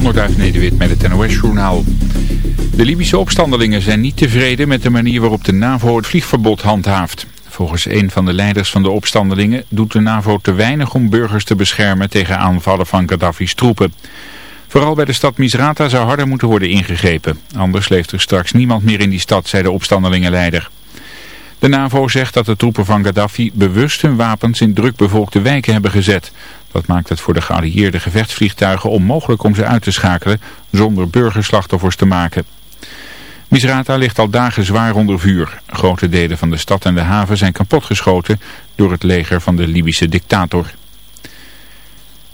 Onderduif Nederwit met het NOS-journaal. De Libische opstandelingen zijn niet tevreden met de manier waarop de NAVO het vliegverbod handhaaft. Volgens een van de leiders van de opstandelingen doet de NAVO te weinig om burgers te beschermen tegen aanvallen van Gaddafi's troepen. Vooral bij de stad Misrata zou harder moeten worden ingegrepen. Anders leeft er straks niemand meer in die stad, zei de opstandelingenleider. De NAVO zegt dat de troepen van Gaddafi bewust hun wapens in drukbevolkte wijken hebben gezet. Dat maakt het voor de geallieerde gevechtsvliegtuigen onmogelijk om ze uit te schakelen zonder burgerslachtoffers te maken. Misrata ligt al dagen zwaar onder vuur. Grote delen van de stad en de haven zijn kapotgeschoten door het leger van de Libische dictator.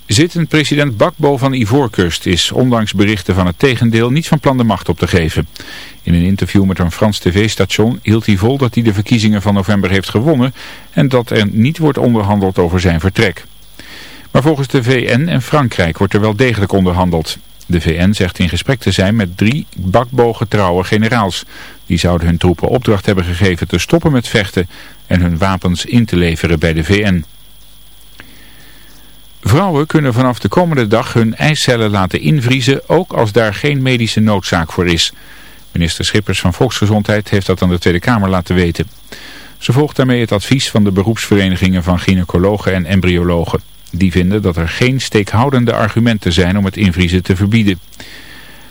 Zittend president Bakbo van Ivoorkust is, ondanks berichten van het tegendeel, niet van plan de macht op te geven. In een interview met een Frans tv-station hield hij vol dat hij de verkiezingen van november heeft gewonnen en dat er niet wordt onderhandeld over zijn vertrek. Maar volgens de VN en Frankrijk wordt er wel degelijk onderhandeld. De VN zegt in gesprek te zijn met drie bakbogen generaals. Die zouden hun troepen opdracht hebben gegeven te stoppen met vechten en hun wapens in te leveren bij de VN. Vrouwen kunnen vanaf de komende dag hun eicellen laten invriezen, ook als daar geen medische noodzaak voor is. Minister Schippers van Volksgezondheid heeft dat aan de Tweede Kamer laten weten. Ze volgt daarmee het advies van de beroepsverenigingen van gynaecologen en embryologen. Die vinden dat er geen steekhoudende argumenten zijn om het invriezen te verbieden.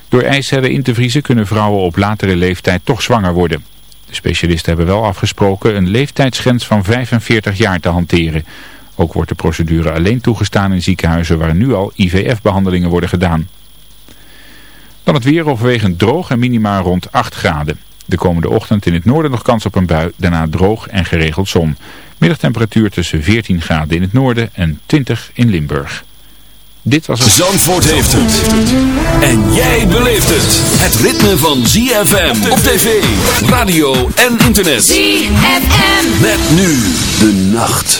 Door eicellen in te vriezen kunnen vrouwen op latere leeftijd toch zwanger worden. De specialisten hebben wel afgesproken een leeftijdsgrens van 45 jaar te hanteren. Ook wordt de procedure alleen toegestaan in ziekenhuizen waar nu al IVF-behandelingen worden gedaan. Dan het weer overwegend droog en minimaal rond 8 graden. De komende ochtend in het noorden nog kans op een bui, daarna droog en geregeld zon. Middagtemperatuur tussen 14 graden in het noorden en 20 in Limburg. Dit was het... Zandvoort heeft het. En jij beleeft het. Het ritme van ZFM op tv, radio en internet. ZFM. Met nu de nacht.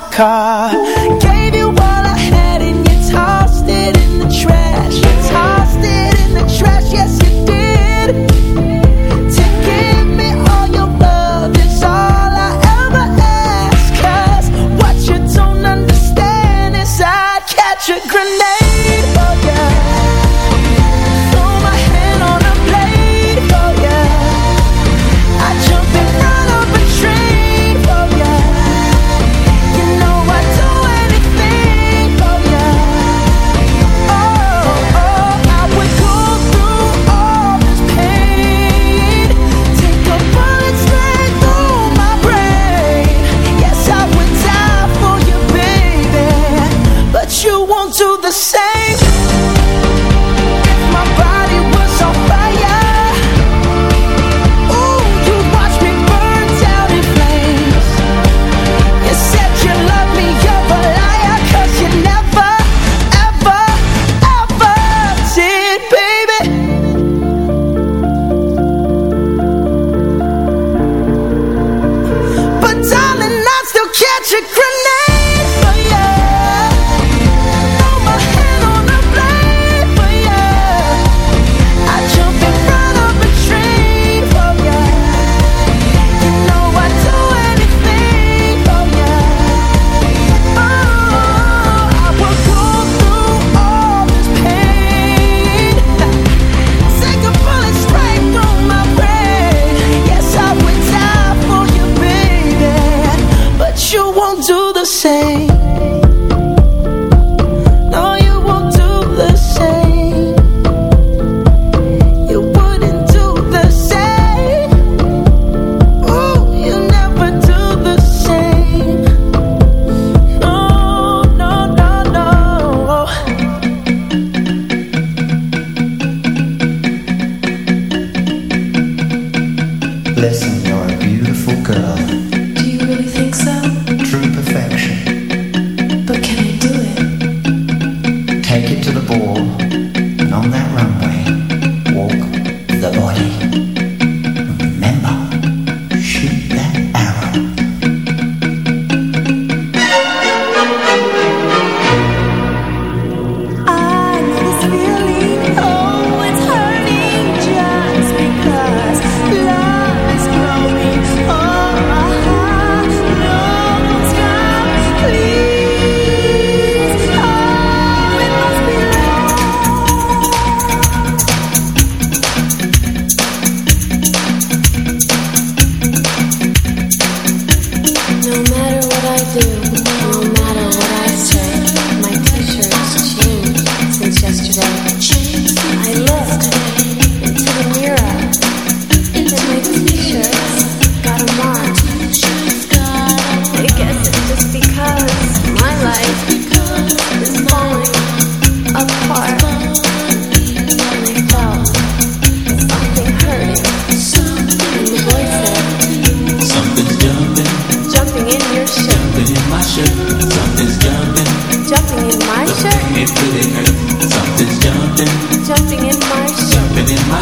my the same.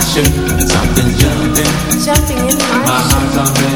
shoe. Something's jumping. Jumping in my, my.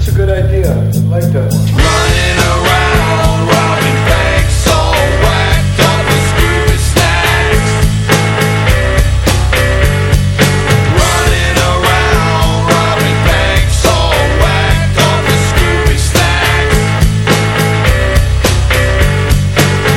That's a good idea. I like that one. Running around, robbing banks, all whacked up with Scooby snacks. Running around, robbing banks, all whacked up with Scooby snacks.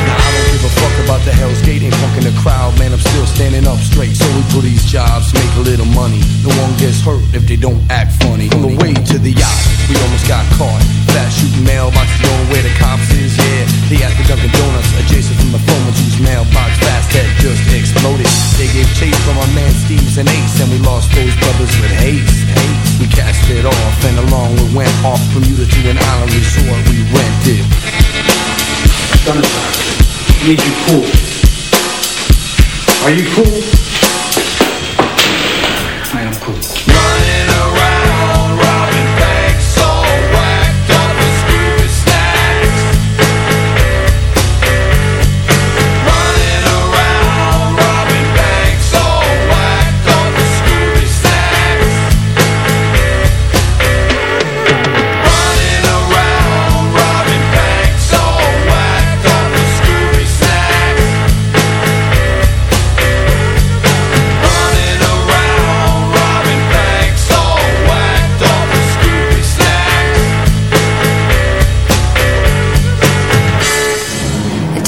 Now I don't give a fuck about the Hell's Gate, ain't fucking the crowd, man. I'm still standing up straight. So we do these jobs, make a little money. No one gets hurt if they don't act funny. On the way to the yacht, we almost got caught. Fast shooting mailboxes going where the cops is, yeah. They at the Dunkin' Donuts, adjacent from the phone whose mailbox fast had just exploded. They gave chase from our man Steve's and Ace, and we lost those brothers with haste. haste. We cast it off, and along we went off from Bermuda to an island resort we rented. I need you cool. Are you cool?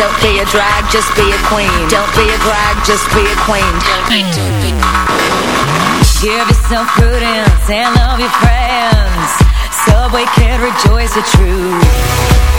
Don't be a drag, just be a queen. Don't be a drag, just be a queen. Give yourself prudence and love your friends. Subway can rejoice the truth.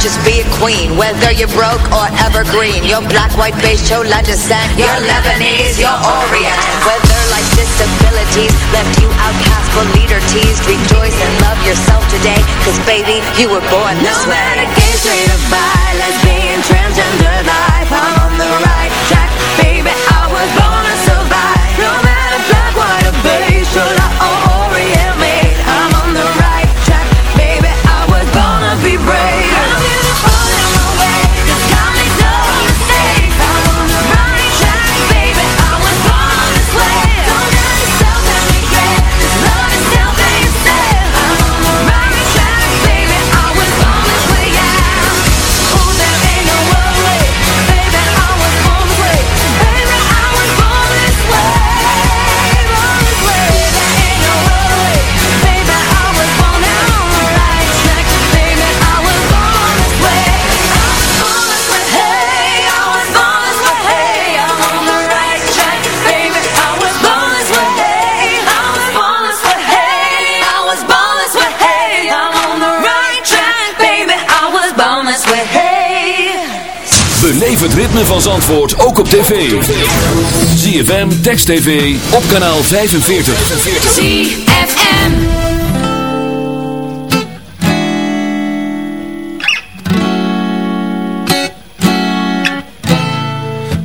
Just be a queen. Whether you're broke or evergreen, your black, white, beige, chola descent, your Lebanese, your Orient. Whether life's disabilities left you outcast but leader teased, rejoice and love yourself today. Cause baby, you were born this No way. Zandvoort ook op tv. ZFM, Text TV, op kanaal 45. ZFM.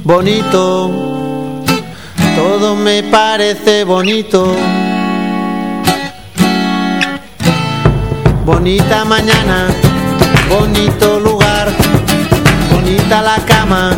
bonito, todo me parece bonito. Bonita mañana, bonito lugar, bonita la cama,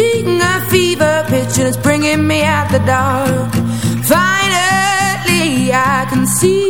cheating a fever pitch and it's bringing me out the dark. Finally, I can see